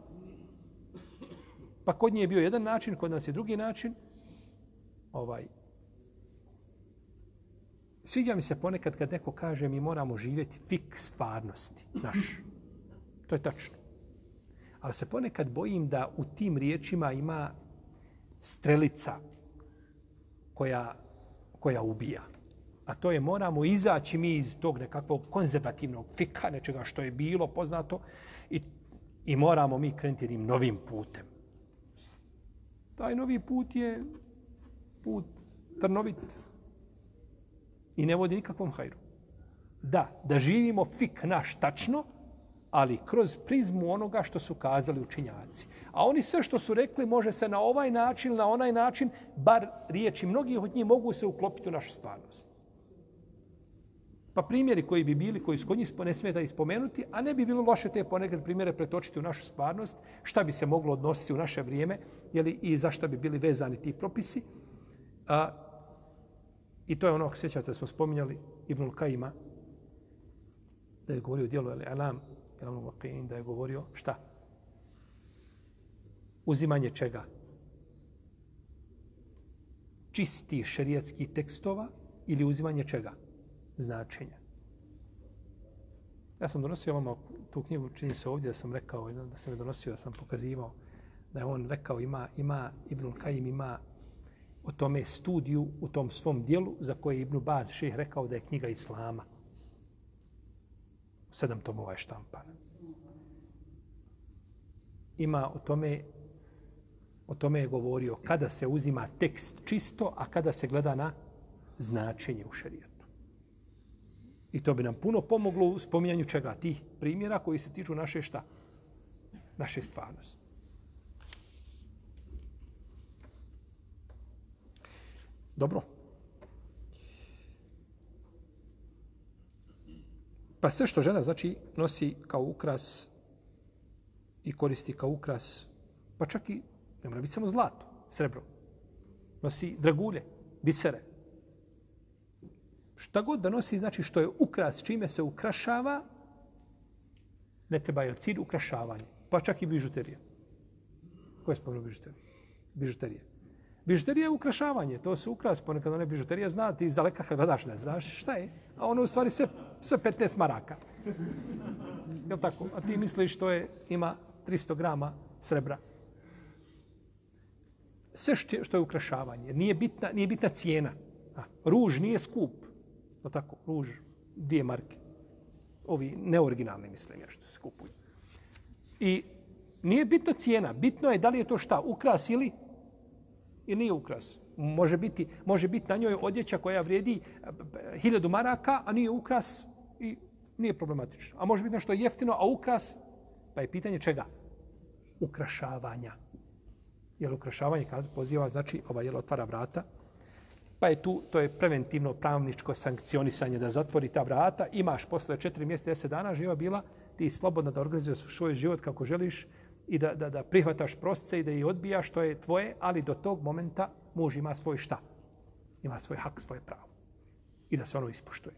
Pa kod nje je bio jedan način, kod nas je drugi način. Ovaj. Sviđa mi se ponekad kad neko kaže mi moramo živjeti fik stvarnosti. Naš. To je tačno. Ali se ponekad bojim da u tim riječima ima strelica koja, koja ubija. A to je moramo izaći mi iz tog nekakvog konzervativnog fika, nečega što je bilo poznato i, i moramo mi krenuti jednim novim putem. Taj novi put je put trnovit i ne vodi nikakvom hajru. Da, da živimo fik naš tačno, ali kroz prizmu onoga što su kazali učinjaci. A oni sve što su rekli može se na ovaj način, na onaj način, bar riječi mnogih od njih mogu se uklopiti u našu stvarnost. Pa primjeri koji bi bili, koji su kod njih ne smeta ispomenuti, a ne bi bilo loše te ponekad primjere pretočiti u našu stvarnost, šta bi se moglo odnositi u naše vrijeme jeli, i za šta bi bili vezani ti propisi. A, I to je ono, sjećate smo spominjali Ibnul Kajima, da je govorio o dijelu Al-Alam, Elamu ono Vaqi'in, da je govorio šta? Uzimanje čega? Čisti šerijetski tekstova ili uzimanje čega? Značenja. Ja sam donosio vam tu knjigu, čini se ovdje da sam rekao, da sam je donosio, da sam pokazivao da je on rekao ima, ima Ibn Kajim ima o tome studiju u tom svom dijelu za koje je Ibn Baz šeh rekao da je knjiga Islama sedam tomova je štampan. Ima o tome, o tome je govorio kada se uzima tekst čisto, a kada se gleda na značenje u šarijetu. I to bi nam puno pomoglo u spominjanju čega tih primjera koji se tiču naše šta? Naše stvarnosti. Dobro. Pa sve što žena znači nosi kao ukras i koristi kao ukras, pa čak i ne mora biti samo zlato, srebro. Nosi dragulje, bisere. Šta god da nosi, znači što je ukras, čime se ukrašava, ne treba je cilj ukrašavanje. Pa čak i bižuterija. Ko je spomenuo bižuterija? Bižuterija. Bižuterija je ukrašavanje, to se ukras, ponekad ona bižuterija zna, ti iz daleka kad gledaš ne znaš šta je, a ono u stvari sve, sve 15 maraka. Jel tako? A ti misliš to je, ima 300 grama srebra. Sve što je ukrašavanje, nije bitna, nije bitna cijena. A, ruž nije skup. jel tako? Ruž, dvije marke. Ovi neoriginalni, mislim, ja što se kupuju. I nije bitna cijena, bitno je da li je to šta, ukras ili i nije ukras. Može biti, može biti na njoj odjeća koja vrijedi eh, hiljadu maraka, a nije ukras i nije problematično. A može biti nešto jeftino, a ukras, pa je pitanje čega? Ukrašavanja. Jer ukrašavanje, kaz, poziva, znači, ova jel otvara vrata, pa je tu, to je preventivno pravničko sankcionisanje da zatvori ta vrata, imaš posle četiri mjeseca, deset dana živa bila, ti slobodno da organizuješ svoj život kako želiš, i da, da, da prihvataš prosce i da ih odbijaš, što je tvoje, ali do tog momenta muž ima svoj šta? Ima svoj hak, svoje pravo. I da se ono ispoštuje.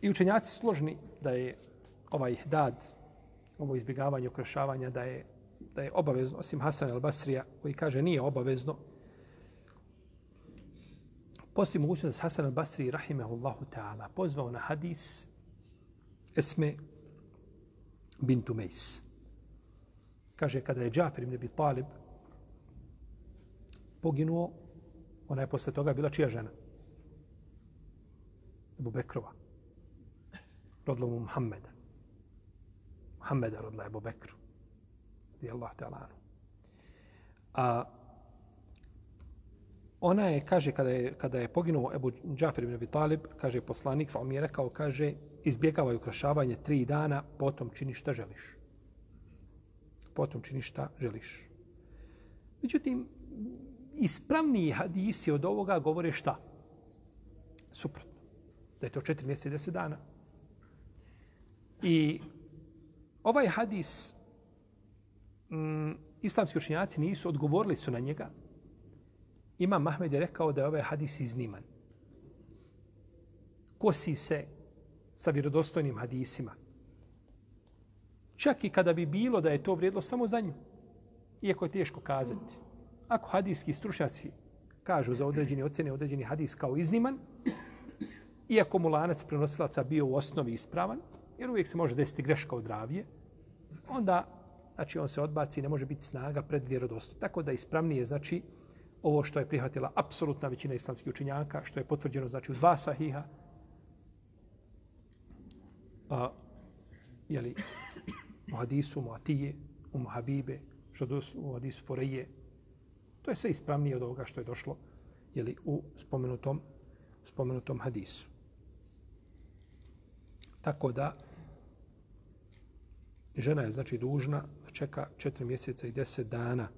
I učenjaci složni da je ovaj dad, ovo izbjegavanje okrašavanja, da je, da je obavezno, osim Hasan al-Basrija, koji kaže nije obavezno, Postoji mogućnost da Hasan al-Basri, rahimehullahu ta'ala, pozvao na hadis Esme bintu Mejs. Kaže, kada je Džafer ibn Abi Talib poginuo, ona je posle toga bila čija žena? Ebu Bekrova. Rodila mu Muhammeda. Muhammeda rodila Ebu Bekru. Radijallahu ta'ala anu. A ona je, kaže, kada je, kada je poginuo Ebu Džafir ibn Abi Talib, kaže poslanik, sa mi je rekao, kaže, izbjegavaj ukrašavanje tri dana, potom čini šta želiš. Potom čini šta želiš. Međutim, ispravniji hadisi od ovoga govore šta? Suprotno. Da je to četiri mjeseca i deset dana. I ovaj hadis mm, islamski učinjaci nisu odgovorili su na njega. Ima Mahmed je rekao da je ovaj hadis izniman. Kosi se sa vjerodostojnim hadisima. Čak i kada bi bilo da je to vrijedlo samo za nju. Iako je teško kazati. Ako hadijski stručnjaci kažu za određeni ocene određeni hadis kao izniman, iako mu lanac prenosilaca bio u osnovi ispravan, jer uvijek se može desiti greška od ravije, onda znači on se odbaci i ne može biti snaga pred vjerodostom. Tako da ispravnije znači ovo što je prihvatila apsolutna većina islamskih učinjaka, što je potvrđeno znači u dva sahiha, a, jeli, u hadisu Muatije, u Muhabibe, što je u hadisu Foreje. To je sve ispravnije od ovoga što je došlo jeli, u spomenutom, spomenutom hadisu. Tako da, žena je znači dužna da čeka četiri mjeseca i deset dana.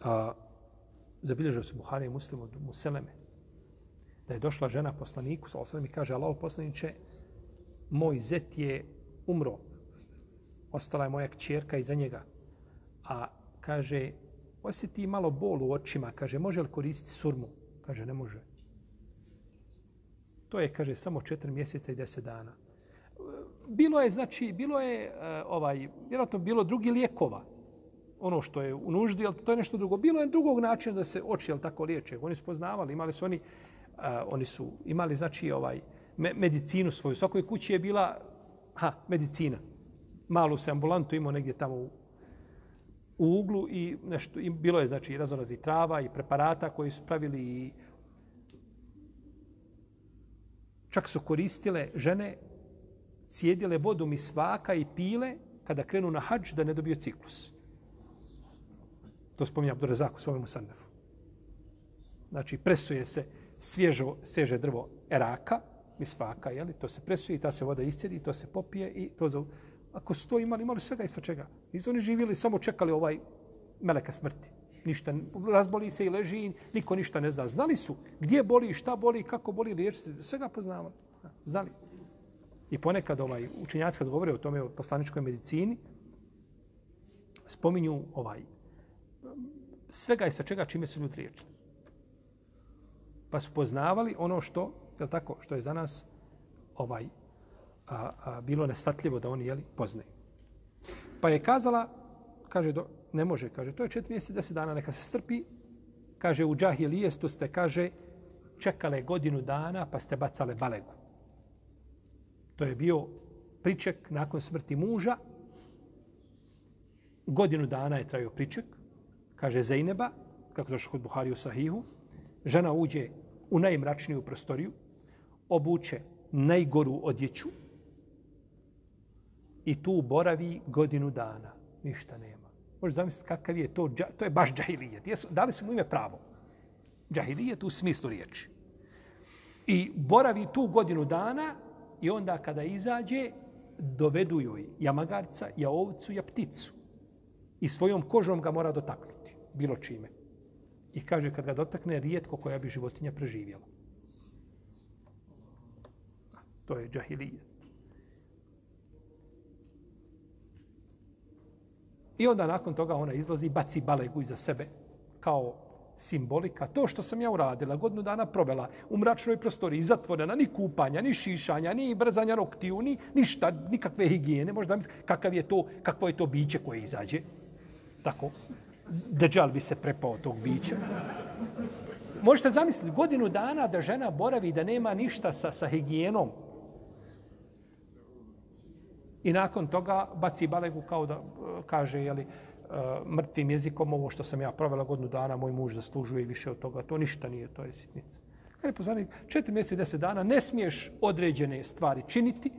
A, zabilježio se Buhari i Muslim od Museleme da je došla žena poslaniku, sa osam i kaže, Allah poslaniće, moj zet je umro. Ostala je moja kćerka iza njega. A kaže, osjeti malo bol u očima. Kaže, može li koristiti surmu? Kaže, ne može. To je, kaže, samo četiri mjeseca i deset dana. Bilo je, znači, bilo je, e, ovaj, vjerojatno bilo drugi lijekova. Ono što je u nuždi, ali to je nešto drugo. Bilo je drugog načina da se oči, jel tako liječe. Oni su poznavali, imali su oni, uh, oni su imali, znači, ovaj, me, medicinu svoju. Svakoj kući je bila, ha, medicina. Malu se ambulantu imao negdje tamo u, u uglu i nešto, i bilo je, znači, razonazi trava i preparata koji su pravili i Čak su koristile žene, cijedile vodu mi svaka i pile kada krenu na hađ da ne dobiju ciklus. To spominje Abdurazak u svojemu sandefu. Znači, presuje se svježo, svježe drvo eraka, misvaka, jeli? to se presuje i ta se voda iscedi, to se popije i to za... Ako su to imali, imali svega ispod čega. Nisu oni živjeli, samo čekali ovaj meleka smrti ništa, razboli se i leži, niko ništa ne zna. Znali su gdje boli, šta boli, kako boli, liječi se, svega poznavali. Znali. I ponekad ovaj, učenjaci kad govore o tome o poslaničkoj medicini, spominju ovaj, svega i sa čega čime su ljudi liječili. Pa su poznavali ono što, je tako, što je za nas ovaj, a, a, bilo nesvatljivo da oni jeli, poznaju. Pa je kazala, kaže, do, ne može, kaže, to je četiri mjeseca, deset dana, neka se strpi. Kaže, u džahilijestu ste, kaže, čekale godinu dana, pa ste bacale balegu. To je bio priček nakon smrti muža. Godinu dana je trajio priček, kaže Zejneba, kako došlo kod Buhari u Sahihu. Žena uđe u najmračniju prostoriju, obuče najgoru odjeću i tu boravi godinu dana. Ništa nema. Možeš zamisliti kakav je to, to je baš džahilijet. Jesu, dali su mu ime pravo. Džahilijet u smislu riječi. I boravi tu godinu dana i onda kada izađe, dovedu joj jamagarca, ja ovcu, ja pticu. I svojom kožom ga mora dotaknuti. Bilo čime. I kaže, kad ga dotakne, rijetko koja bi životinja preživjela. To je džahilijet. I onda nakon toga ona izlazi i baci balegu iza sebe kao simbolika. To što sam ja uradila, godinu dana provela u mračnoj prostoriji, zatvorena, ni kupanja, ni šišanja, ni brzanja noktiju, ni ništa, nikakve higijene. Možda misli kakav je to, kakvo je to biće koje izađe. Tako. Deđal bi se prepao tog bića. Možete zamisliti godinu dana da žena boravi da nema ništa sa, sa higijenom, I nakon toga baci balegu kao da e, kaže jeli, e, mrtvim jezikom ovo što sam ja provela godinu dana, moj muž zaslužuje više od toga. To ništa nije, to je sitnica. Kada je poslanik, četiri mjeseca i deset dana ne smiješ određene stvari činiti,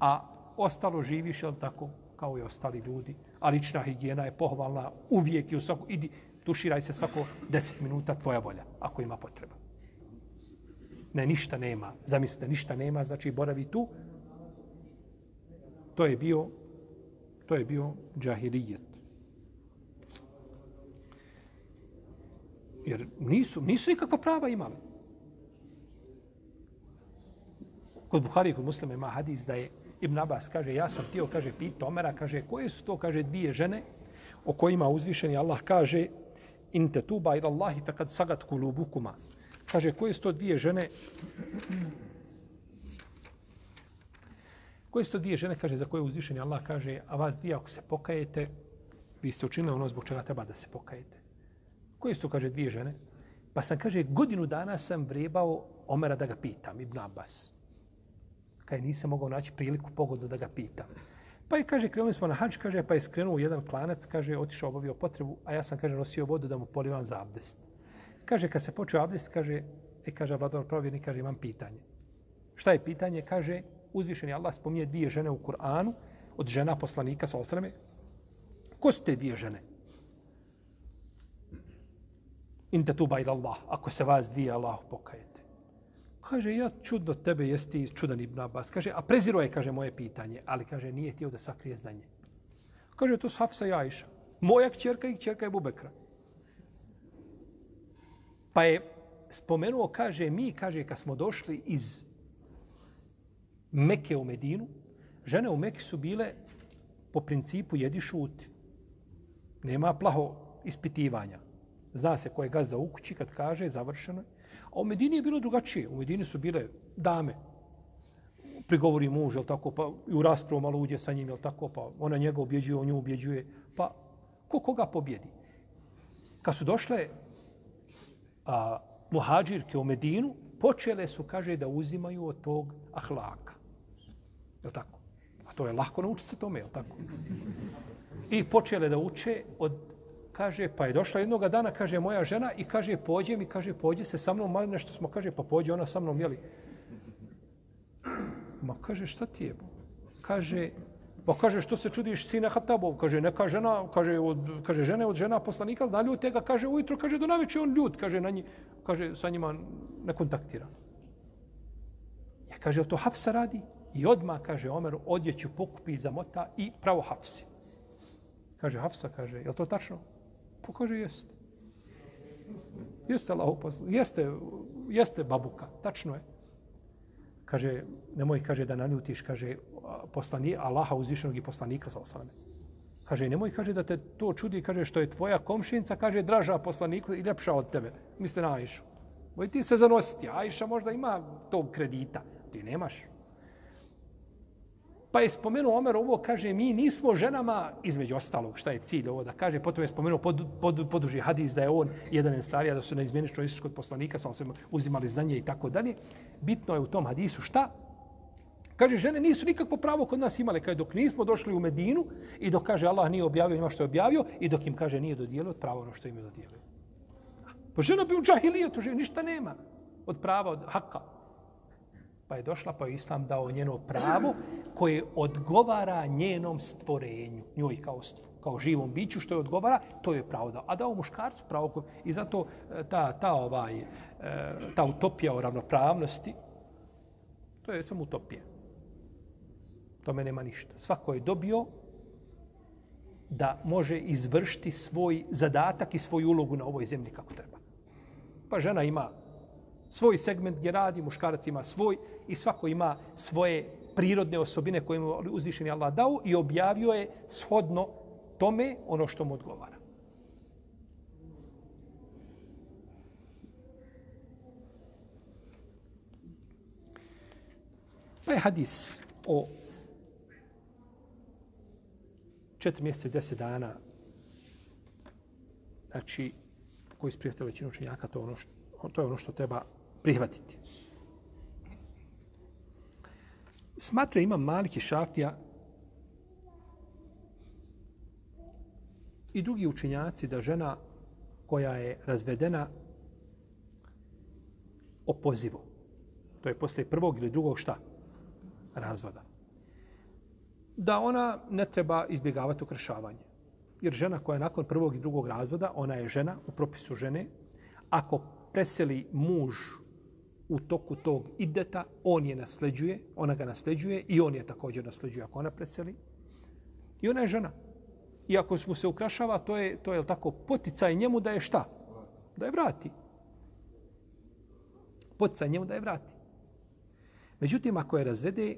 a ostalo živiš, jel tako, kao i ostali ljudi. A lična higijena je pohvalna uvijek i u svaku, idi, tuširaj se svako deset minuta, tvoja volja, ako ima potreba. Ne, ništa nema. Zamislite, ništa nema, znači boravi tu, To je bio to je bio džahilijet. Jer nisu, nisu nikakva prava imali. Kod Buhari i kod muslima ima hadis da je Ibn Abbas kaže, ja sam tio, kaže, pita Omera, kaže, koje su to, kaže, dvije žene o kojima uzvišeni Allah kaže, in te tuba ila Allahi fe kad sagat kulubukuma. Kaže, koje su to dvije žene Koje su to dvije žene, kaže, za koje uzvišeni Allah kaže, a vas dvije, ako se pokajete, vi ste učinili ono zbog čega treba da se pokajete. Koje su to, kaže, dvije žene? Pa sam, kaže, godinu dana sam vrebao Omera da ga pitam, Ibn Abbas. Kaj nisam mogao naći priliku pogodu da ga pitam. Pa je, kaže, krenuli smo na hač, kaže, pa je skrenuo jedan klanac, kaže, otišao obavio potrebu, a ja sam, kaže, nosio vodu da mu polivam za abdest. Kaže, kad se počeo abdest, kaže, e, kaže, vladar provjernik, kaže, imam pitanje. Šta je pitanje? Kaže, uzvišeni Allah spominje dvije žene u Kur'anu, od žena poslanika sa osrame. Ko su te dvije žene? In te tuba ila Allah, ako se vas dvije Allahu pokajete. Kaže, ja čudno tebe jesti čudan Ibn Abbas. Kaže, a preziro je, kaže, moje pitanje, ali kaže, nije htio da sakrije znanje. Kaže, to su Hafsa i Ajša. Moja kćerka i kćerka je Bubekra. Pa je spomenuo, kaže, mi, kaže, kad smo došli iz Mekke u Medinu, žene u Meki su bile po principu jedi šuti. Nema plaho ispitivanja. Zna se ko je gazda u kući kad kaže završeno. A u Medini je bilo drugačije. U Medini su bile dame. Prigovori muž, jel tako, pa i u raspravu malo uđe sa njim, jel tako, pa ona njega objeđuje, on nju objeđuje. Pa ko koga pobjedi? Kad su došle a, muhađirke u Medinu, počele su, kaže, da uzimaju od tog ahlaka. Jel tako? A to je lahko naučiti se tome, jel tako? I počele da uče od kaže, pa je došla jednoga dana, kaže, moja žena i kaže, pođe mi, kaže, pođe se sa mnom, malo nešto smo, kaže, pa pođe ona sa mnom, jeli? Ma kaže, šta ti je? Kaže, pa kaže, što se čudiš sine Hatabov? Kaže, neka žena, kaže, od, kaže, žene od žena poslanika, da ljute tega, kaže, ujutro, kaže, do naveče on ljut, kaže, na nji, kaže, sa njima ne kontaktira. Ja kaže, to Hafsa radi? I odma kaže Omer, odjeću pokupi za mota i pravo hafsi. Kaže Hafsa, kaže, je to tačno? Pa kaže, jeste. Jeste Allahov posla. Jeste, jeste babuka, tačno je. Kaže, nemoj, kaže, da naljutiš, kaže, poslani, Allaha uzvišenog i poslanika sa osaleme. Kaže, nemoj, kaže, da te to čudi, kaže, što je tvoja komšinica, kaže, draža poslaniku i ljepša od tebe. Misle na Ajšu. Moj ti se zanositi. Ajša možda ima tog kredita. Ti nemaš. Pa je spomenuo Omer ovo, kaže, mi nismo ženama, između ostalog, šta je cilj ovo da kaže, potom je spomenuo pod, pod, poduži hadis da je on jedan ensarija, da su na izmjenično ističku kod poslanika, samo se uzimali znanje i tako dalje. Bitno je u tom hadisu šta? Kaže, žene nisu nikakvo pravo kod nas imale, kaže, dok nismo došli u Medinu i dok, kaže, Allah nije objavio njima što je objavio i dok im, kaže, nije dodijelio od prava ono što im je dodijelio. Pa žena bi u džahilijetu, žena ništa nema od prava, od haka. Pa je došla, pa je Islam dao njeno pravo koje odgovara njenom stvorenju, njoj kao, kao živom biću što je odgovara, to je pravo dao. A dao muškarcu pravo koje, i zato e, ta, ta, ovaj, e, ta utopija o ravnopravnosti, to je samo utopija. To me nema ništa. Svako je dobio da može izvršiti svoj zadatak i svoju ulogu na ovoj zemlji kako treba. Pa žena ima svoj segment gdje radi, muškarac ima svoj i svako ima svoje prirodne osobine koje mu uzvišeni Allah dao i objavio je shodno tome ono što mu odgovara. Pa je hadis o četiri mjeseca i deset dana znači koji sprijatelj većinu učenjaka to, ono što, to je ono što treba prihvatiti. Smatra ima Maliki Šafija i drugi učenjaci da žena koja je razvedena opozivu. To je posle prvog ili drugog šta? Razvoda. Da ona ne treba izbjegavati ukršavanje. Jer žena koja je nakon prvog i drugog razvoda, ona je žena u propisu žene. Ako preseli muž u toku tog ideta, on je nasleđuje, ona ga nasleđuje i on je također nasleđuje ako ona preseli. I ona je žena. I ako mu se ukrašava, to je, to je tako poticaj njemu da je šta? Da je vrati. Poticaj njemu da je vrati. Međutim, ako je razvede,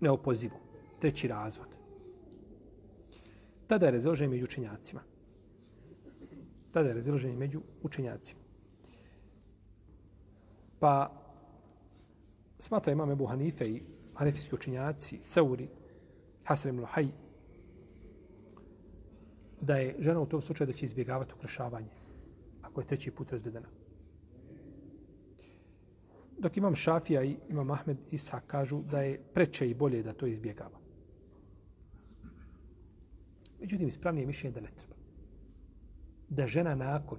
neopozivo. Treći razvod. Tada je razilaženje među učenjacima. Tada je razilaženje među učenjacima. Pa smatra imam Ebu Hanife i hanefijski učinjaci, Seuri, Hasan ibn Luhaj, da je žena u tom slučaju da će izbjegavati ukrašavanje ako je treći put razvedena. Dok imam Šafija i imam Ahmed Isa kažu da je preče i bolje da to izbjegava. Međutim, ispravnije mišljenje da ne treba. Da žena nakon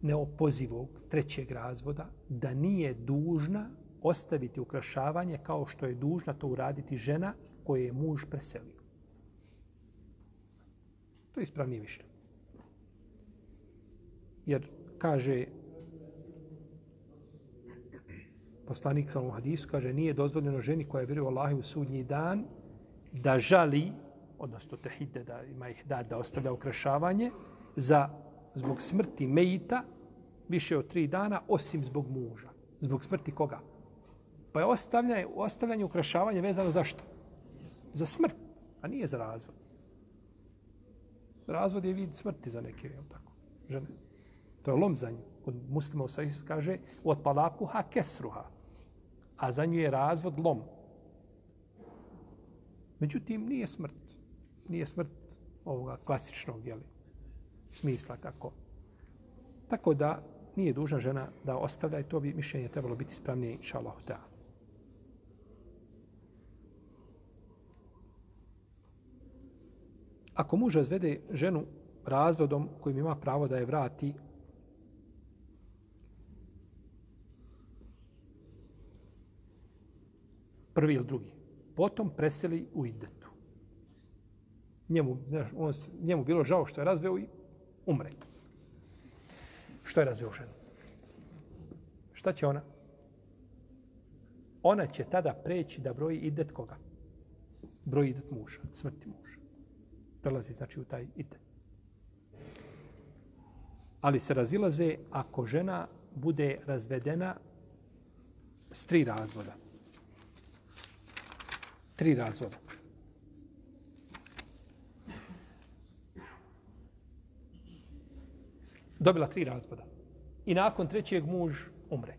neopozivog trećeg razvoda, da nije dužna ostaviti ukrašavanje kao što je dužna to uraditi žena koje je muž preselio. To je ispravnije mišljenje. Jer kaže poslanik sa hadisu, kaže nije dozvoljeno ženi koja je vjeruje u Allahi u sudnji dan da žali, odnosno tehide da ima ih da, da ostavlja ukrašavanje, za zbog smrti Mejita više od tri dana, osim zbog muža. Zbog smrti koga? Pa je ostavljanje, ostavljanje ukrašavanja vezano za što? Za smrt, a nije za razvod. Razvod je vid smrti za neke, jel tako, žene. To je lom za nju. Kod muslima u sajih kaže od talaku ha kesruha. A za nju je razvod lom. Međutim, nije smrt. Nije smrt ovoga klasičnog jeli, smisla kako. Tako da nije dužna žena da ostavlja i to bi mišljenje trebalo biti spravnije, inša Allah. Ako muž razvede ženu razvodom kojim ima pravo da je vrati, prvi ili drugi, potom preseli u idetu. Njemu, on, njemu bilo žao što je razveo i umre. Što je razveo ženu? Šta će ona? Ona će tada preći da broji idet koga? Broji idet muža, smrti muža prelazi znači u taj idet. Ali se razilaze ako žena bude razvedena s tri razvoda. Tri razvoda. Dobila tri razvoda. I nakon trećeg muž umre.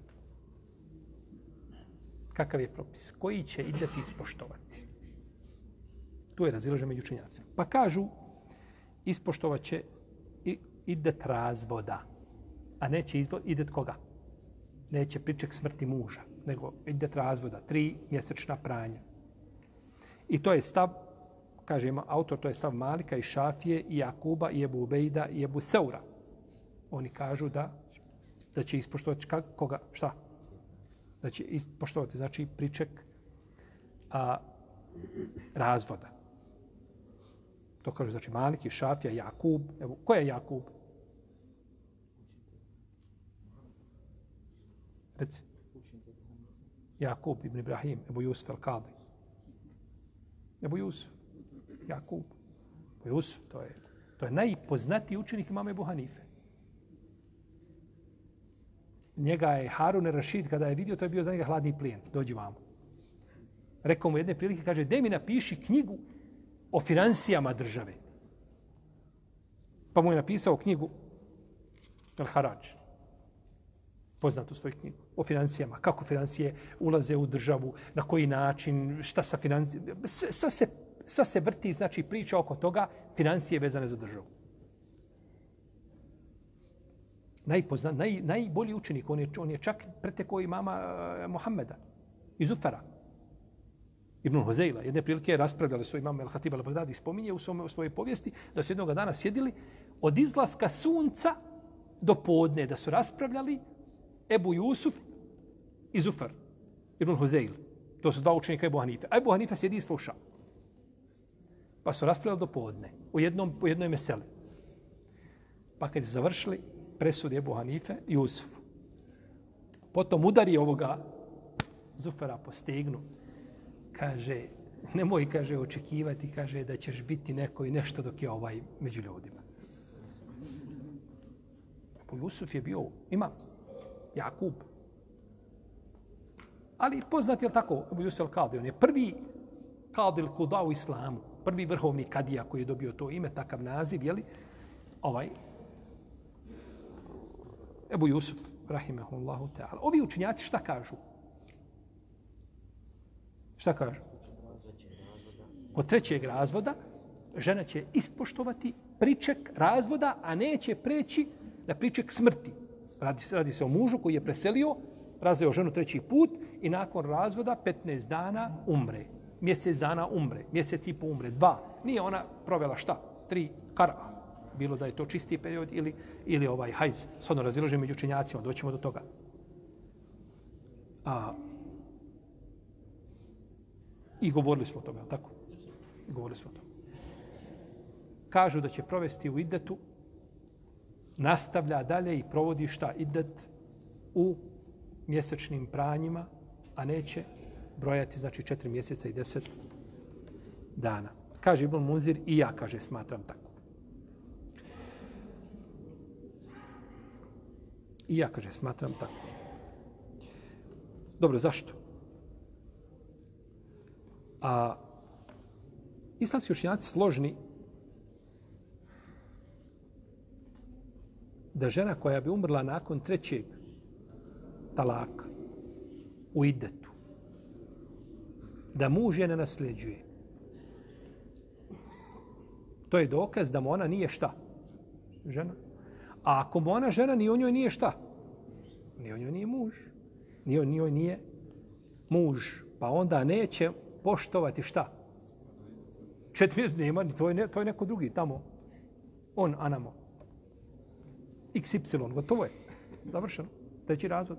Kakav je propis? Koji će ideti ispoštovati? Tu je razilaže među učenjacima. Pa kažu, ispoštovat će idet razvoda, a neće izvod, idet koga? Neće priček smrti muža, nego idet razvoda, tri mjesečna pranja. I to je stav, kaže autor, to je stav Malika i Šafije i Jakuba i Ebu Ubejda i Ebu Seura. Oni kažu da da će ispoštovati koga, šta? Da će ispoštovati, znači, priček a, razvoda. To kažu, znači Maliki, Šafija, Jakub. Evo, ko je Jakub? Reci. Jakub ibn Ibrahim, Ebu Jusuf al-Kadi. Ebu Jusuf, Jakub. Ebu Jusuf, to je, to je najpoznatiji učenik imama Ebu Hanife. Njega je Harun Rashid, kada je vidio, to je bio za njega hladni plijen. Dođi vamo. Rekao mu jedne prilike, kaže, de mi napiši knjigu o financijama države. Pa mu je napisao knjigu El Harač. Poznatu svoju knjigu o financijama. Kako financije ulaze u državu, na koji način, šta sa financijama. Sa se, sa se vrti, znači priča oko toga, financije vezane za državu. Najpoznan, naj, najbolji učenik, on je, on je čak preteko i mama uh, eh, Mohameda iz Ufara. Ibn Huzeyla, jedne prilike raspravljali su imam El-Hatib al-Baghdadi, spominje u, svome, u svojoj povijesti da su jednog dana sjedili od izlaska sunca do podne, da su raspravljali Ebu Jusuf i Zufar, Ibn Huzeyl. To su dva učenika Ebu Hanife. A Ebu Hanife sjedi i sluša. Pa su raspravljali do podne, u, jednom, u jednoj meseli. Pa kad su završili, presudi Ebu Hanife i Potom udari ovoga Zufara po stegnu kaže, nemoj, kaže, očekivati, kaže, da ćeš biti neko i nešto dok je ovaj među ljudima. Po Jusuf je bio, ima, Jakub. Ali poznat je tako, Abu Yusuf al-Kadi, on je prvi kadil kuda u islamu, prvi vrhovni kadija koji je dobio to ime, takav naziv, jeli, ovaj, Ebu Jusuf, rahimahullahu ta'ala. Ovi učinjaci šta kažu? Šta kažu? Kod trećeg razvoda žena će ispoštovati priček razvoda, a neće preći na priček smrti. Radi se, radi se o mužu koji je preselio, razveo ženu treći put i nakon razvoda 15 dana umre. Mjesec dana umre. Mjesec i po umre. Dva. Nije ona provela šta? Tri kara. Bilo da je to čisti period ili, ili ovaj hajz. Sodno razilože među učenjacima. Doćemo do toga. A, I govorili smo o tome, tako? Govorili smo o tome. Kažu da će provesti u idetu nastavlja dalje i provodi šta idet u mjesečnim pranjima, a neće brojati, znači, četiri mjeseca i deset dana. Kaže Ibn Munzir i ja, kaže, smatram tako. I ja, kaže, smatram tako. Dobro, zašto? A islamski učinjaci složni da žena koja bi umrla nakon trećeg talaka u idetu, da muž je ne nasljeđuje. To je dokaz da mu ona nije šta? Žena. A ako mu ona žena, ni o njoj nije šta? Ni o njoj nije muž. Ni o njoj nije muž. Pa onda neće poštovati šta? Četiri nema, to je, ne, to je neko drugi tamo. On, Anamo. XY, gotovo je. Završeno. Treći razvod.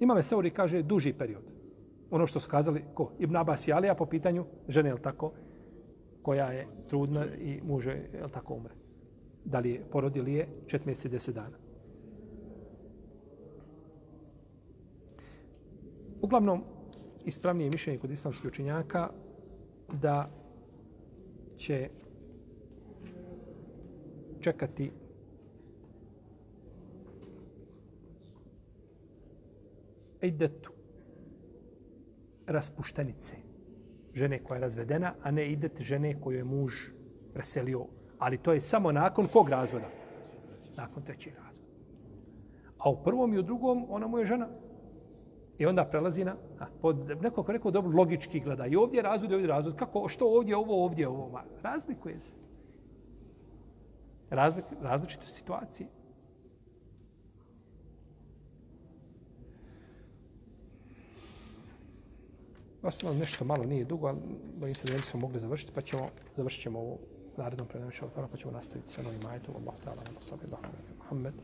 Ima me kaže, duži period. Ono što su kazali, ko? Ibn Abbas i Alija po pitanju žene, je tako? Koja je trudna i muže, je tako, umre. Da li je porodili je čet mjeseci, deset dana. Uglavnom, ispravnije mišljenje kod islamskih učinjaka da će čekati idetu raspuštenice žene koja je razvedena, a ne idet žene koju je muž preselio. Ali to je samo nakon kog razvoda? Nakon trećeg razvoda. A u prvom i u drugom ona mu je žena. I onda prelazi na, a, pod, neko ko rekao dobro, logički gleda. I ovdje je razvod, i ovdje je razvod. Kako, što ovdje, ovo, ovdje, ovo. Ma, razlikuje se. Razlik, različite situacije. Ostalo nešto malo, nije dugo, ali bojim se da ne bismo mogli završiti, pa ćemo, završit ćemo u narednom predavanju pa ćemo nastaviti sa novim ajetom. Allah ta'ala, Muhammed.